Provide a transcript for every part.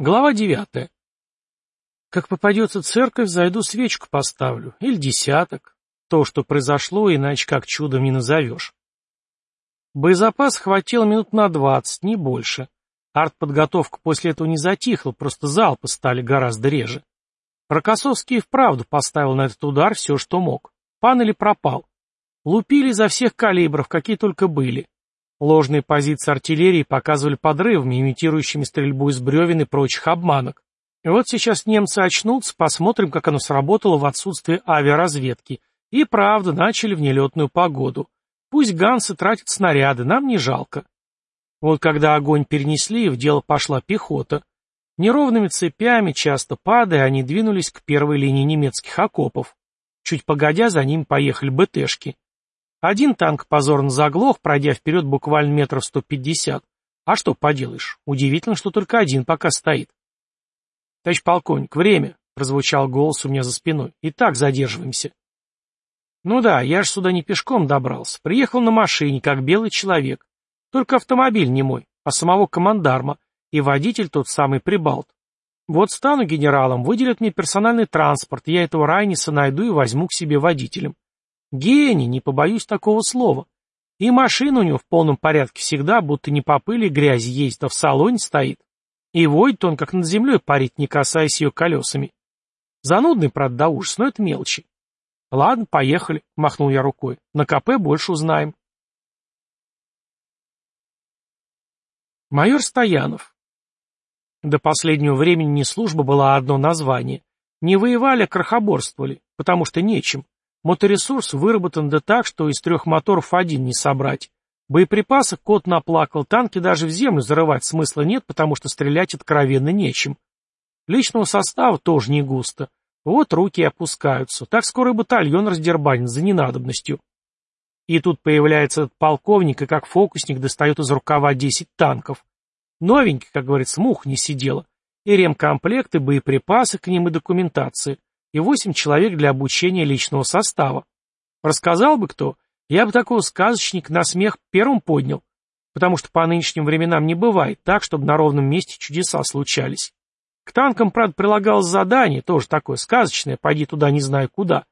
Глава девятая. Как попадется церковь, зайду свечку поставлю. Или десяток. То, что произошло, иначе как чудом не назовешь. Боезапас хватило минут на двадцать, не больше. Артподготовка после этого не затихла, просто залпы стали гораздо реже. Рокоссовский и вправду поставил на этот удар все, что мог. Пан пропал. Лупили изо всех калибров, какие только были. Ложные позиции артиллерии показывали подрывами, имитирующими стрельбу из бревен и прочих обманок. И вот сейчас немцы очнутся, посмотрим, как оно сработало в отсутствие авиаразведки. И правда, начали в нелетную погоду. Пусть гансы тратят снаряды, нам не жалко. Вот когда огонь перенесли, в дело пошла пехота. Неровными цепями, часто падая, они двинулись к первой линии немецких окопов. Чуть погодя, за ним поехали БТшки. Один танк позорно заглох, пройдя вперед буквально метров сто пятьдесят. А что поделаешь, удивительно, что только один пока стоит. Товарищ полковник, время, прозвучал голос у меня за спиной. И так задерживаемся. Ну да, я ж сюда не пешком добрался. Приехал на машине, как белый человек. Только автомобиль не мой, а самого командарма. И водитель тот самый Прибалт. Вот стану генералом, выделят мне персональный транспорт, я этого Райниса найду и возьму к себе водителем. Гений, не побоюсь такого слова. И машина у него в полном порядке всегда, будто не по пыли грязи ездит, а в салоне стоит. И воет он, как над землей парит, не касаясь ее колесами. Занудный, правда, до ужас, но это мелочи. Ладно, поехали, махнул я рукой. На КП больше узнаем. Майор Стоянов. До последнего времени не служба была, одно название. Не воевали, а крохоборствовали, потому что нечем. Моторесурс выработан да так, что из трех моторов один не собрать. Боеприпасы кот наплакал, танки даже в землю зарывать смысла нет, потому что стрелять откровенно нечем. Личного состава тоже не густо. Вот руки опускаются. Так скоро батальон раздербанен за ненадобностью. И тут появляется этот полковник и как фокусник достает из рукава 10 танков. Новенький, как говорится, мух не сидела. И ремкомплекты, боеприпасы к ним и документация и восемь человек для обучения личного состава. Рассказал бы кто, я бы такого сказочника на смех первым поднял, потому что по нынешним временам не бывает так, чтобы на ровном месте чудеса случались. К танкам, правда, прилагалось задание, тоже такое сказочное, пойди туда не знаю куда,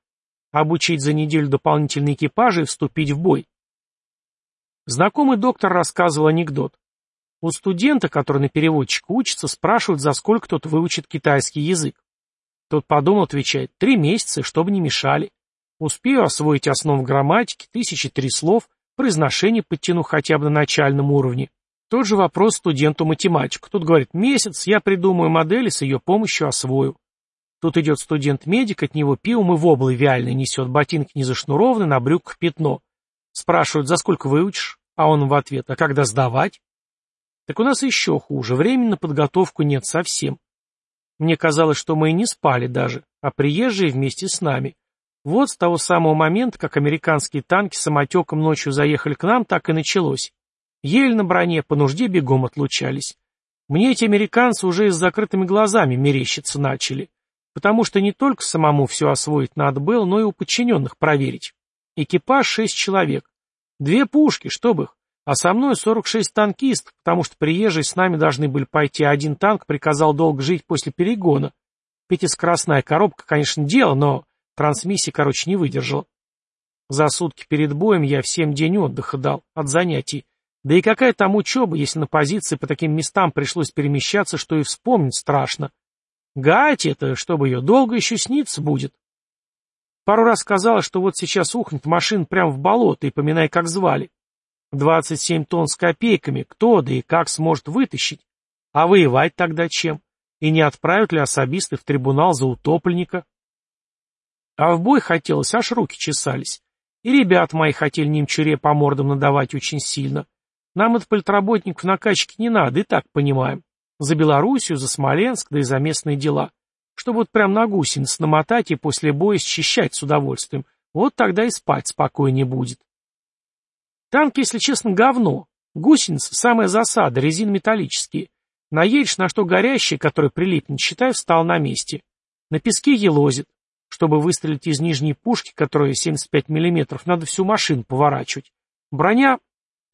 обучить за неделю дополнительные экипажи и вступить в бой. Знакомый доктор рассказывал анекдот. У студента, который на переводчика учится, спрашивают, за сколько тот выучит китайский язык. Тот подумал, отвечает, три месяца, чтобы не мешали. Успею освоить основу грамматики, тысячи три слов, произношение подтяну хотя бы на начальном уровне. Тот же вопрос студенту-математику. Тут говорит, месяц, я придумаю модели, с ее помощью освою. Тут идет студент-медик, от него пивом и воблы вяльной несет, ботинки не зашнурованы, на брюках пятно. Спрашивают, за сколько выучишь? А он в ответ, а когда сдавать? Так у нас еще хуже, времени на подготовку нет совсем. Мне казалось, что мы и не спали даже, а приезжие вместе с нами. Вот с того самого момента, как американские танки самотеком ночью заехали к нам, так и началось. Еле на броне, по нужде бегом отлучались. Мне эти американцы уже и с закрытыми глазами мерещиться начали. Потому что не только самому все освоить надо было, но и у подчиненных проверить. Экипаж шесть человек. Две пушки, чтобы их. А со мной 46 танкистов, потому что приезжие с нами должны были пойти, а один танк приказал долго жить после перегона. Пятискоростная коробка, конечно, дело, но трансмиссия, короче, не выдержала. За сутки перед боем я всем день отдыха дал, от занятий. Да и какая там учеба, если на позиции по таким местам пришлось перемещаться, что и вспомнить страшно. Гать это, чтобы ее долго еще снится будет. Пару раз сказала, что вот сейчас ухнет машина прямо в болото, и поминай, как звали. 27 тонн с копейками, кто да и как сможет вытащить? А воевать тогда чем? И не отправят ли особисты в трибунал за утопленника? А в бой хотелось, аж руки чесались. И ребят мои хотели немчуре по мордам надавать очень сильно. Нам от политработников накачки не надо, и так понимаем. За Белоруссию, за Смоленск, да и за местные дела. Чтобы вот прям на гусениц намотать и после боя счищать с удовольствием. Вот тогда и спать спокойнее будет. Танк, если честно, говно. Гусеницы — самая засада, резин металлические. Наедешь на что горящее, которое прилипнет, считай, встал на месте. На песке елозит. Чтобы выстрелить из нижней пушки, которая 75 мм, надо всю машину поворачивать. Броня...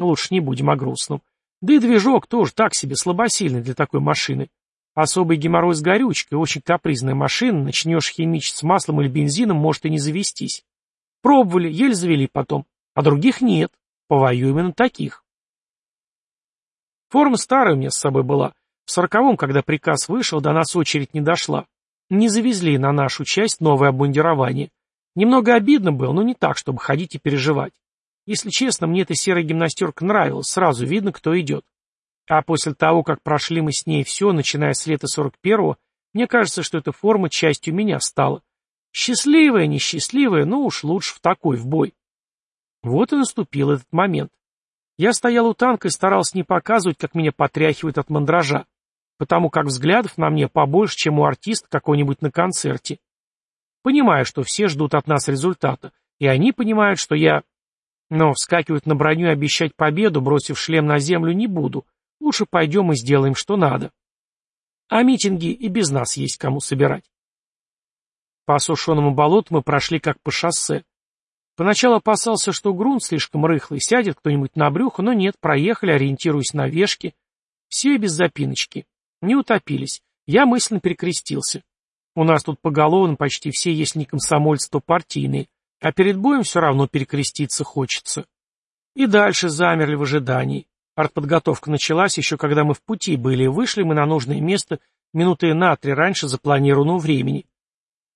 Лучше не будем о грустном. Да и движок тоже так себе слабосильный для такой машины. Особый геморрой с горючкой, очень капризная машина, начнешь химичить с маслом или бензином, может и не завестись. Пробовали, еле завели потом, а других нет. Повоюем именно таких. Форма старая у меня с собой была. В сороковом, когда приказ вышел, до нас очередь не дошла. Не завезли на нашу часть новое обмундирование. Немного обидно было, но не так, чтобы ходить и переживать. Если честно, мне эта серая гимнастерка нравилась, сразу видно, кто идет. А после того, как прошли мы с ней все, начиная с лета 41-го, мне кажется, что эта форма частью меня стала. Счастливая, несчастливая, но уж лучше в такой, в бой. Вот и наступил этот момент. Я стоял у танка и старался не показывать, как меня потряхивает от мандража, потому как взглядов на мне побольше, чем у артиста какой-нибудь на концерте. Понимаю, что все ждут от нас результата, и они понимают, что я... Но вскакивать на броню и обещать победу, бросив шлем на землю, не буду, Лучше пойдем и сделаем, что надо. А митинги и без нас есть кому собирать. По осушенному болоту мы прошли как по шоссе. Поначалу опасался, что грунт слишком рыхлый, сядет кто-нибудь на брюхо, но нет, проехали, ориентируясь на вешки. Все без запиночки. Не утопились. Я мысленно перекрестился. У нас тут поголовно почти все, если не комсомольцы, то партийные. А перед боем все равно перекреститься хочется. И дальше замерли в ожидании. Артподготовка началась еще когда мы в пути были, вышли мы на нужное место минуты на три раньше запланированного времени.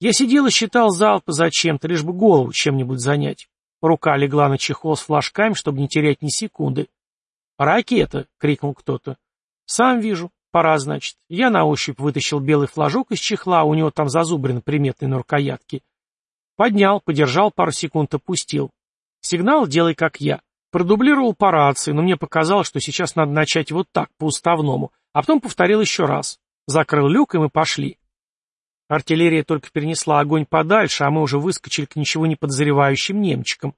Я сидел и считал залпы зачем-то, лишь бы голову чем-нибудь занять. Рука легла на чехол с флажками, чтобы не терять ни секунды. «Ракета!» — крикнул кто-то. «Сам вижу. Пора, значит». Я на ощупь вытащил белый флажок из чехла, у него там зазубрин приметный на рукоятке. Поднял, подержал пару секунд, опустил. Сигнал «делай как я». Продублировал по рации, но мне показалось, что сейчас надо начать вот так, по-уставному, а потом повторил еще раз. Закрыл люк, и мы пошли. Артиллерия только перенесла огонь подальше, а мы уже выскочили к ничего не подозревающим немчикам.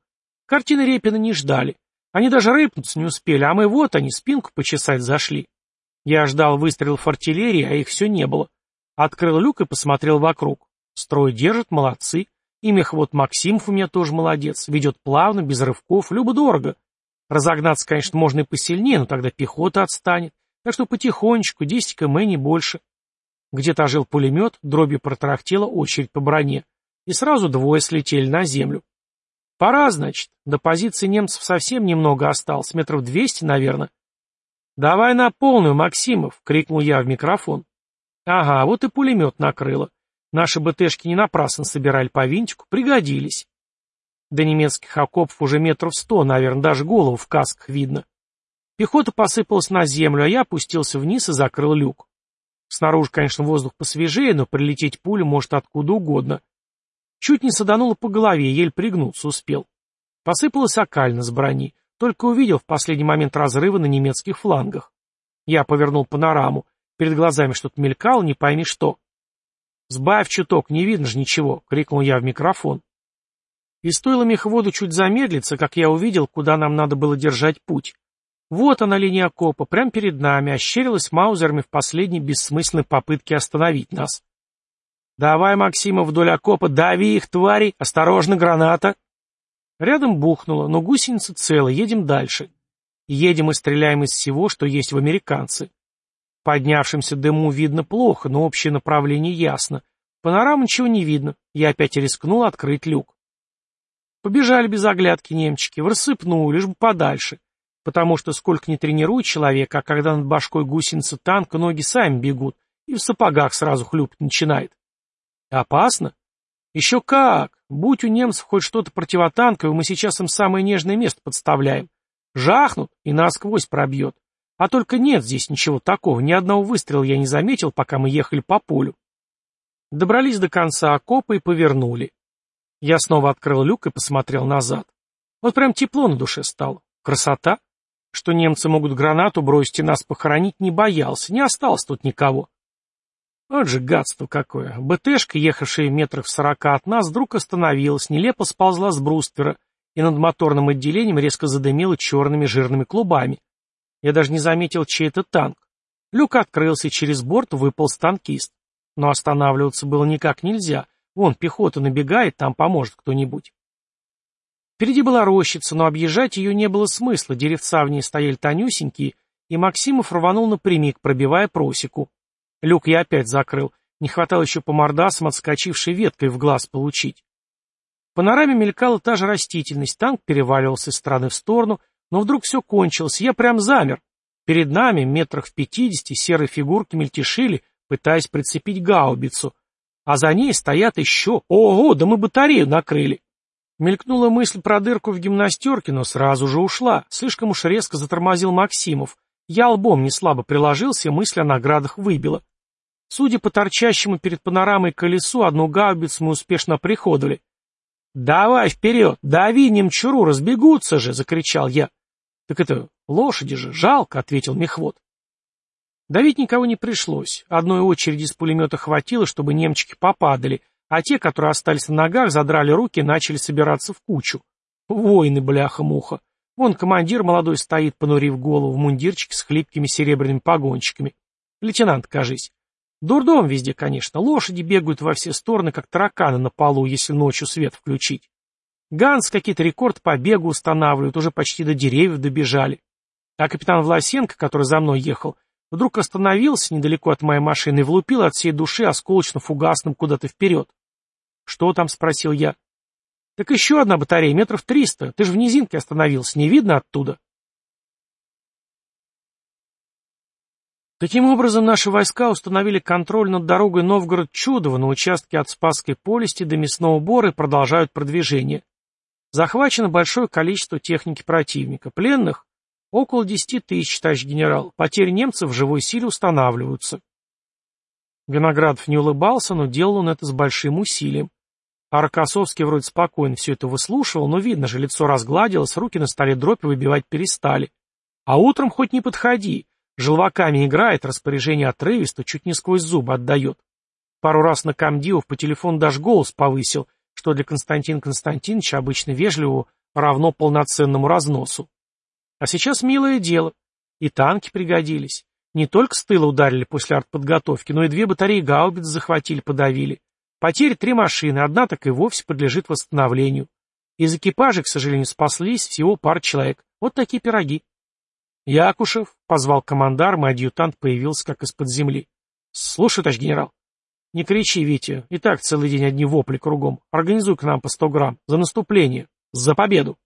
Картины Репина не ждали. Они даже рыпнуться не успели, а мы вот они, спинку почесать зашли. Я ждал выстрелов артиллерии, а их все не было. Открыл люк и посмотрел вокруг. Строй держит, молодцы. И мехвод Максимов у меня тоже молодец, ведет плавно, без рывков, любо-дорого. Разогнаться, конечно, можно и посильнее, но тогда пехота отстанет. Так что потихонечку, 10 км, не больше. Где-то ожил пулемет, дробью протарахтела очередь по броне. И сразу двое слетели на землю. Пора, значит. До позиции немцев совсем немного осталось, метров двести, наверное. «Давай на полную, Максимов!» — крикнул я в микрофон. Ага, вот и пулемет накрыло. Наши БТшки не напрасно собирали по винтику, пригодились. До немецких окопов уже метров сто, наверное, даже голову в касках видно. Пехота посыпалась на землю, а я опустился вниз и закрыл люк. Снаружи, конечно, воздух посвежее, но прилететь пуля может откуда угодно. Чуть не садануло по голове, еле пригнуться успел. Посыпалась окально с брони, только увидел в последний момент разрыва на немецких флангах. Я повернул панораму, перед глазами что-то мелькало, не пойми что. «Сбавь чуток, не видно же ничего!» — крикнул я в микрофон. И стоило мехводу чуть замедлиться, как я увидел, куда нам надо было держать путь. Вот она, линия окопа, прямо перед нами, ощерилась маузерами в последней бессмысленной попытке остановить нас. «Давай, Максима, вдоль окопа, дави их, твари! Осторожно, граната!» Рядом бухнуло, но гусеница цела, едем дальше. Едем и стреляем из всего, что есть в американцы. Поднявшимся дыму видно плохо, но общее направление ясно. Панорамы ничего не видно. Я опять рискнул открыть люк. Побежали без оглядки немчики, в рассыпную, лишь бы подальше. Потому что сколько ни тренирует человека, а когда над башкой гусеница танка, ноги сами бегут, и в сапогах сразу хлюпать начинает. Опасно? Еще как! Будь у немцев хоть что-то противотанковое, мы сейчас им самое нежное место подставляем. Жахнут и насквозь пробьет. А только нет здесь ничего такого, ни одного выстрела я не заметил, пока мы ехали по полю. Добрались до конца окопа и повернули. Я снова открыл люк и посмотрел назад. Вот прям тепло на душе стало. Красота. Что немцы могут гранату бросить и нас похоронить, не боялся, не осталось тут никого. Вот же гадство какое. БТшка, ехавшая метрах в сорока от нас, вдруг остановилась, нелепо сползла с бруствера и над моторным отделением резко задымила черными жирными клубами. Я даже не заметил, чей это танк. Люк открылся, и через борт выпал танкист. Но останавливаться было никак нельзя. Вон, пехота набегает, там поможет кто-нибудь. Впереди была рощица, но объезжать ее не было смысла, деревца в ней стояли тонюсенькие, и Максимов рванул напрямик, пробивая просеку. Люк я опять закрыл. Не хватало еще по мордасам отскочившей веткой в глаз получить. В панораме мелькала та же растительность, танк переваливался из стороны в сторону, но вдруг все кончилось, я прям замер. Перед нами, метрах в пятидесяти, серые фигурки мельтешили, пытаясь прицепить гаубицу. А за ней стоят еще... Ого, да мы батарею накрыли. Мелькнула мысль про дырку в гимнастерке, но сразу же ушла. Слишком уж резко затормозил Максимов. Я лбом не слабо приложился, мысль о наградах выбила. Судя по торчащему перед панорамой колесу, одну гаубицу мы успешно приходовали. «Давай вперед! Дави, немчуру, разбегутся же!» — закричал я. «Так это лошади же, жалко!» — ответил мехвод. Давить никого не пришлось. Одной очереди из пулемета хватило, чтобы немчики попадали, а те, которые остались на ногах, задрали руки и начали собираться в кучу. Воины, бляха-муха. Вон командир молодой стоит, понурив голову в мундирчике с хлипкими серебряными погончиками. Лейтенант, кажись. Дурдом везде, конечно. Лошади бегают во все стороны, как тараканы на полу, если ночью свет включить. Ганс какие-то рекорд по бегу устанавливают, уже почти до деревьев добежали. А капитан Власенко, который за мной ехал, вдруг остановился недалеко от моей машины и влупил от всей души осколочно-фугасным куда-то вперед. «Что там?» — спросил я. «Так еще одна батарея, метров триста. Ты же в низинке остановился, не видно оттуда?» Таким образом, наши войска установили контроль над дорогой Новгород-Чудово на участке от Спасской полисти до Мясного Бора и продолжают продвижение. Захвачено большое количество техники противника. Пленных — около десяти тысяч, товарищ генерал. Потери немцев в живой силе устанавливаются. Виноградов не улыбался, но делал он это с большим усилием. А вроде спокойно все это выслушивал, но видно же, лицо разгладилось, руки на столе дробь выбивать перестали. А утром хоть не подходи. Желваками играет, распоряжение отрывисто, чуть не сквозь зубы отдает. Пару раз на комдивов по телефону даже голос повысил, что для Константина Константиновича обычно вежливого равно полноценному разносу. А сейчас милое дело. И танки пригодились. Не только с тыла ударили после артподготовки, но и две батареи гаубиц захватили, подавили. Потери три машины, одна так и вовсе подлежит восстановлению. Из экипажей, к сожалению, спаслись всего пара человек. Вот такие пироги. Якушев, позвал командар, мой адъютант появился как из-под земли. Слушай, товарищ генерал. Не кричи, Витя, и так целый день одни вопли кругом. Организуй к нам по сто грамм. За наступление. За победу.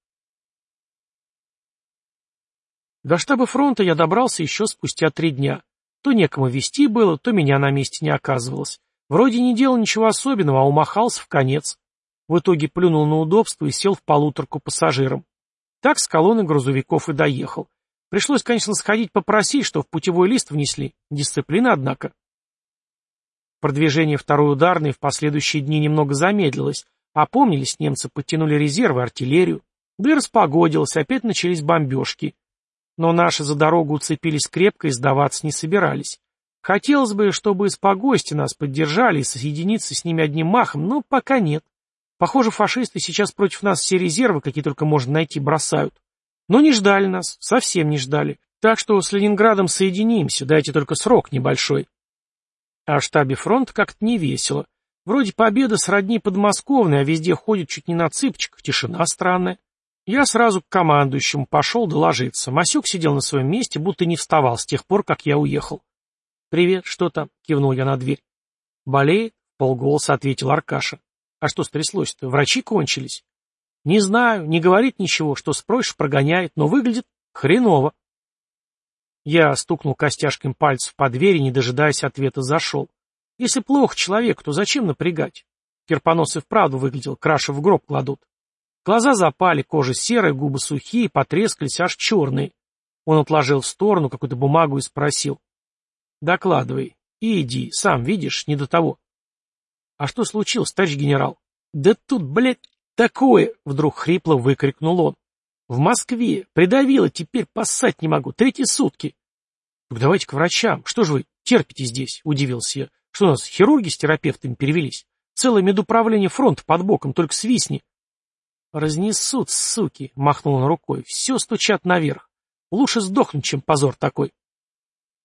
До штаба фронта я добрался еще спустя три дня. То некому вести было, то меня на месте не оказывалось. Вроде не делал ничего особенного, а умахался в конец. В итоге плюнул на удобство и сел в полуторку пассажирам. Так с колонны грузовиков и доехал. Пришлось, конечно, сходить попросить, что в путевой лист внесли. Дисциплина, однако. Продвижение второй ударной в последующие дни немного замедлилось. Опомнились немцы, подтянули резервы, артиллерию. Да и распогодилось, опять начались бомбежки. Но наши за дорогу уцепились крепко и сдаваться не собирались. Хотелось бы, чтобы из погости нас поддержали и соединиться с ними одним махом, но пока нет. Похоже, фашисты сейчас против нас все резервы, какие только можно найти, бросают. Но не ждали нас, совсем не ждали. Так что с Ленинградом соединимся, дайте только срок небольшой. А в штабе фронта как-то не весело. Вроде победа сродни подмосковной, а везде ходит чуть не на цыпочках, тишина странная. Я сразу к командующему пошел доложиться. Масюк сидел на своем месте, будто не вставал с тех пор, как я уехал. «Привет, что там?» — кивнул я на дверь. «Болеет?» — полголоса ответил Аркаша. «А что стряслось-то? Врачи кончились?» «Не знаю, не говорит ничего, что спросишь, прогоняет, но выглядит хреново». Я стукнул костяшками пальцев по двери, не дожидаясь ответа, зашел. Если плохо человеку, то зачем напрягать? Кирпонос и вправду выглядел, краши в гроб кладут. Глаза запали, кожа серая, губы сухие, потрескались, аж черные. Он отложил в сторону какую-то бумагу и спросил. Докладывай. И иди, сам видишь, не до того. А что случилось, товарищ генерал? Да тут, блядь, такое, вдруг хрипло выкрикнул он. В Москве. Придавило, теперь поссать не могу. Третьи сутки. Так давайте к врачам. Что же вы терпите здесь? Удивился я. Что у нас, хирурги с терапевтами перевелись? Целое медуправление фронта под боком, только свистни. Разнесут, суки, махнул он рукой. Все стучат наверх. Лучше сдохнуть, чем позор такой.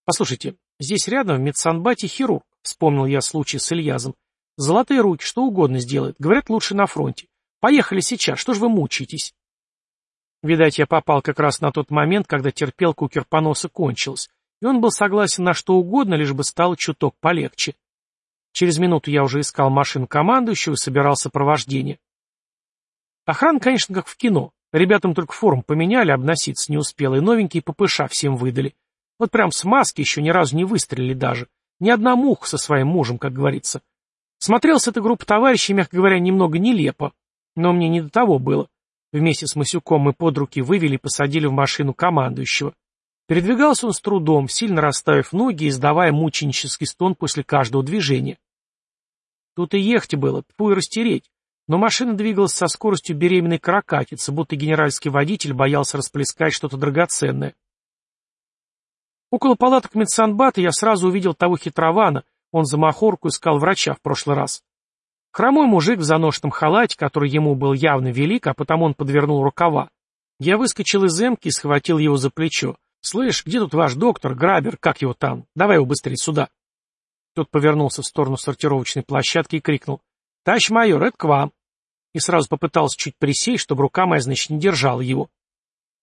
Послушайте, Здесь рядом в медсанбате хирург, вспомнил я случай с Ильязом. Золотые руки, что угодно сделает. Говорят, лучше на фронте. Поехали сейчас, что ж вы мучаетесь? Видать, я попал как раз на тот момент, когда терпелка у Кирпоноса кончилась, и он был согласен на что угодно, лишь бы стало чуток полегче. Через минуту я уже искал машину командующего и собирал сопровождение. Охрана, конечно, как в кино. Ребятам только форму поменяли, обноситься не успела, и новенькие ППШ всем выдали. Вот прям с маски еще ни разу не выстрелили даже. Ни одна муха со своим мужем, как говорится. Смотрелась эта группа товарищей, мягко говоря, немного нелепо. Но мне не до того было. Вместе с Масюком мы под руки вывели и посадили в машину командующего. Передвигался он с трудом, сильно расставив ноги и издавая мученический стон после каждого движения. Тут и ехать было, тьфу и растереть. Но машина двигалась со скоростью беременной каракатицы, будто генеральский водитель боялся расплескать что-то драгоценное. Около палаток медсанбата я сразу увидел того хитрована, он за махорку искал врача в прошлый раз. Хромой мужик в заношенном халате, который ему был явно велик, а потому он подвернул рукава. Я выскочил из эмки и схватил его за плечо. «Слышь, где тут ваш доктор, Грабер, как его там? Давай его быстрее сюда». Тот повернулся в сторону сортировочной площадки и крикнул. «Товарищ майор, это к вам!» И сразу попытался чуть присесть, чтобы рука моя, значит, не держала его.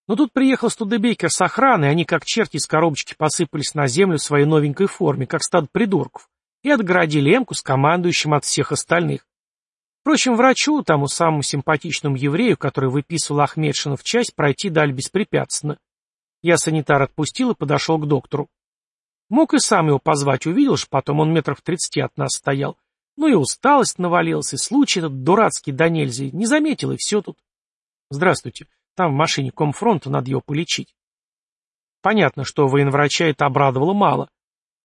Но тут приехал Студебекер с охраной, они, как черти из коробочки, посыпались на землю в своей новенькой форме, как стадо придурков, и отгородили эмку с командующим от всех остальных. Впрочем, врачу, тому самому симпатичному еврею, который выписывал Ахмедшина в часть, пройти дали беспрепятственно. Я санитар отпустил и подошел к доктору. Мог и сам его позвать, увидел ж, потом он метров тридцати от нас стоял. Ну и усталость навалилась, и случай этот дурацкий да нельзя, не заметил, и все тут. Здравствуйте. Там в машине комфронта надо его полечить. Понятно, что военврача это обрадовало мало.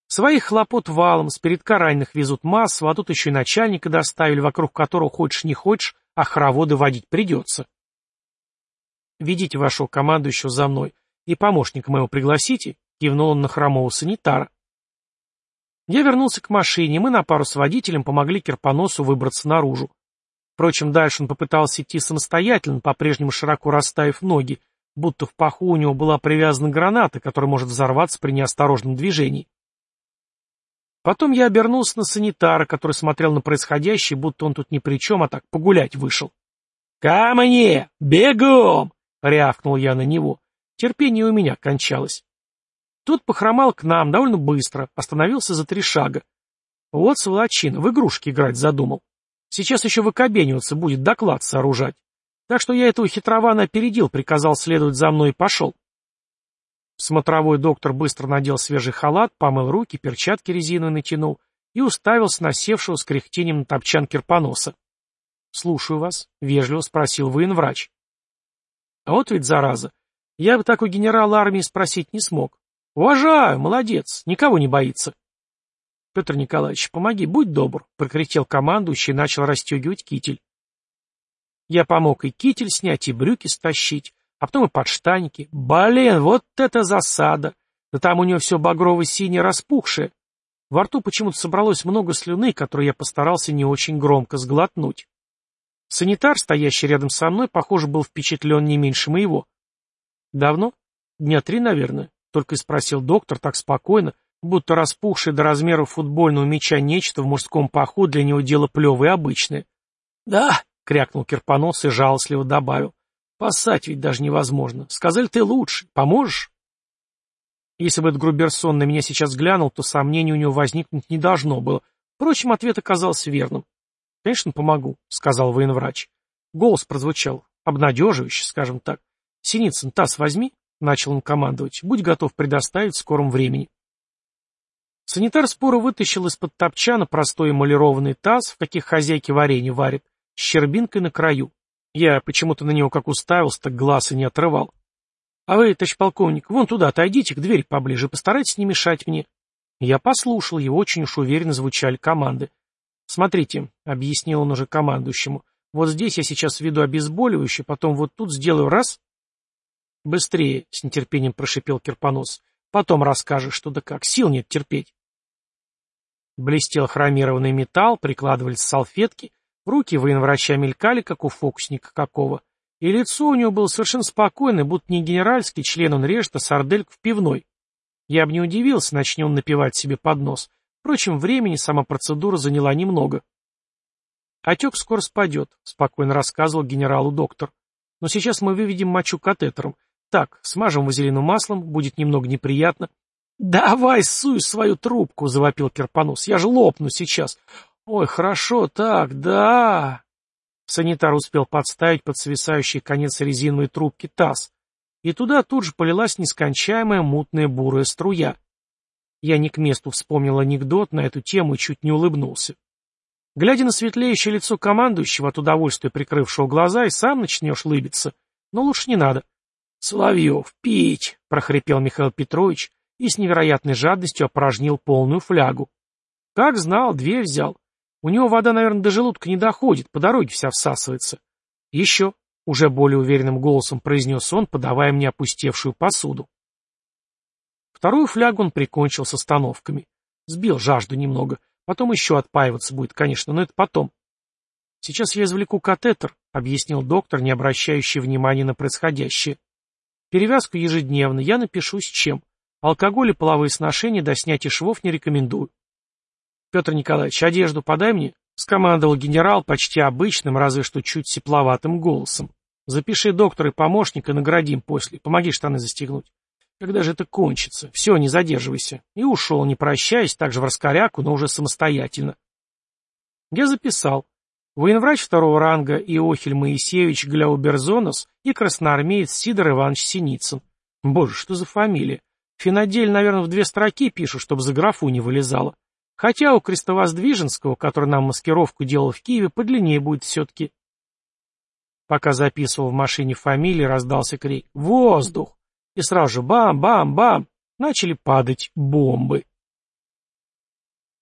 Своих хлопот валом, с передка раненых везут массово, а тут еще и начальника доставили, вокруг которого хочешь не хочешь, а хороводы водить придется. Ведите вашего командующего за мной и помощника моего пригласите, кивнул он на хромого санитара. Я вернулся к машине, мы на пару с водителем помогли Кирпоносу выбраться наружу. Впрочем, дальше он попытался идти самостоятельно, по-прежнему широко расставив ноги, будто в паху у него была привязана граната, которая может взорваться при неосторожном движении. Потом я обернулся на санитара, который смотрел на происходящее, будто он тут ни при чем, а так погулять вышел. «Ко мне! Бегом!» — рявкнул я на него. Терпение у меня кончалось. Тут похромал к нам довольно быстро, остановился за три шага. Вот сволочина, в игрушки играть задумал. Сейчас еще выкобениваться будет, доклад сооружать. Так что я этого хитрована опередил, приказал следовать за мной и пошел. Смотровой доктор быстро надел свежий халат, помыл руки, перчатки резиновые натянул и уставился на севшего с кряхтением на топчан кирпоноса. — Слушаю вас, — вежливо спросил военврач. — А вот ведь зараза. Я бы так у генерала армии спросить не смог. — Уважаю, молодец, никого не боится. Петр Николаевич, помоги, будь добр, прокричал командующий и начал расстегивать китель. Я помог и китель снять, и брюки стащить, а потом и подштаники. Блин, вот это засада! Да там у него все багрово-синее распухшее. Во рту почему-то собралось много слюны, которую я постарался не очень громко сглотнуть. Санитар, стоящий рядом со мной, похоже, был впечатлен не меньше моего. Давно? Дня три, наверное, только и спросил доктор так спокойно, будто распухший до размеров футбольного мяча нечто в мужском паху для него дело плевое обычное. «Да», — крякнул Кирпонос и жалостливо добавил, — «пасать ведь даже невозможно. Сказали, ты лучше. Поможешь?» Если бы этот Груберсон на меня сейчас глянул, то сомнений у него возникнуть не должно было. Впрочем, ответ оказался верным. «Конечно, помогу», — сказал военврач. Голос прозвучал, обнадеживающе, скажем так. «Синицын, таз возьми», — начал он командовать, — «будь готов предоставить в скором времени». Санитар споро вытащил из-под топчана простой эмалированный таз, в каких хозяйки варенье варят, с щербинкой на краю. Я почему-то на него как уставился, так глаз и не отрывал. А вы, товарищ полковник, вон туда отойдите, к двери поближе, постарайтесь не мешать мне. Я послушал, его очень уж уверенно звучали команды. Смотрите, — объяснил он уже командующему, — вот здесь я сейчас введу обезболивающее, потом вот тут сделаю раз. Быстрее, — с нетерпением прошипел Кирпонос. Потом расскажешь, что да как, сил нет терпеть. Блестел хромированный металл, прикладывались салфетки, руки военврача мелькали, как у фокусника какого, и лицо у него было совершенно спокойное, будто не генеральский член он режет, а сардельку в пивной. Я бы не удивился, начни он напивать себе под нос. Впрочем, времени сама процедура заняла немного. «Отек скоро спадет», — спокойно рассказывал генералу доктор. «Но сейчас мы выведем мочу катетером. Так, смажем вазелину маслом, будет немного неприятно. «Давай суй свою трубку!» — завопил Керпонос. «Я же лопну сейчас!» «Ой, хорошо так, да!» Санитар успел подставить под свисающий конец резиновой трубки таз, и туда тут же полилась нескончаемая мутная бурая струя. Я не к месту вспомнил анекдот на эту тему и чуть не улыбнулся. Глядя на светлеющее лицо командующего, от удовольствия прикрывшего глаза, и сам начнешь лыбиться. Но лучше не надо. «Соловьев, пить!» — прохрипел Михаил Петрович и с невероятной жадностью опорожнил полную флягу. Как знал, дверь взял. У него вода, наверное, до желудка не доходит, по дороге вся всасывается. Еще, уже более уверенным голосом произнес он, подавая мне опустевшую посуду. Вторую флягу он прикончил с остановками. Сбил жажду немного. Потом еще отпаиваться будет, конечно, но это потом. Сейчас я извлеку катетер, объяснил доктор, не обращающий внимания на происходящее. Перевязку ежедневно, я напишу с чем. Алкоголь и половые сношения до снятия швов не рекомендую. Петр Николаевич, одежду подай мне, скомандовал генерал почти обычным, разве что чуть сепловатым голосом. Запиши доктора и помощника, наградим после. Помоги штаны застегнуть. Когда же это кончится? Все, не задерживайся. И ушел, не прощаясь, также в раскоряку, но уже самостоятельно. Я записал. Военврач второго ранга Иохель Моисеевич Гляуберзонос и красноармеец Сидор Иванович Синицын. Боже, что за фамилия? Финадель, наверное, в две строки пишу, чтобы за графу не вылезало. Хотя у Крестовоздвиженского, который нам маскировку делал в Киеве, подлиннее будет все-таки. Пока записывал в машине фамилии, раздался крик «Воздух!» И сразу же бам-бам-бам начали падать бомбы.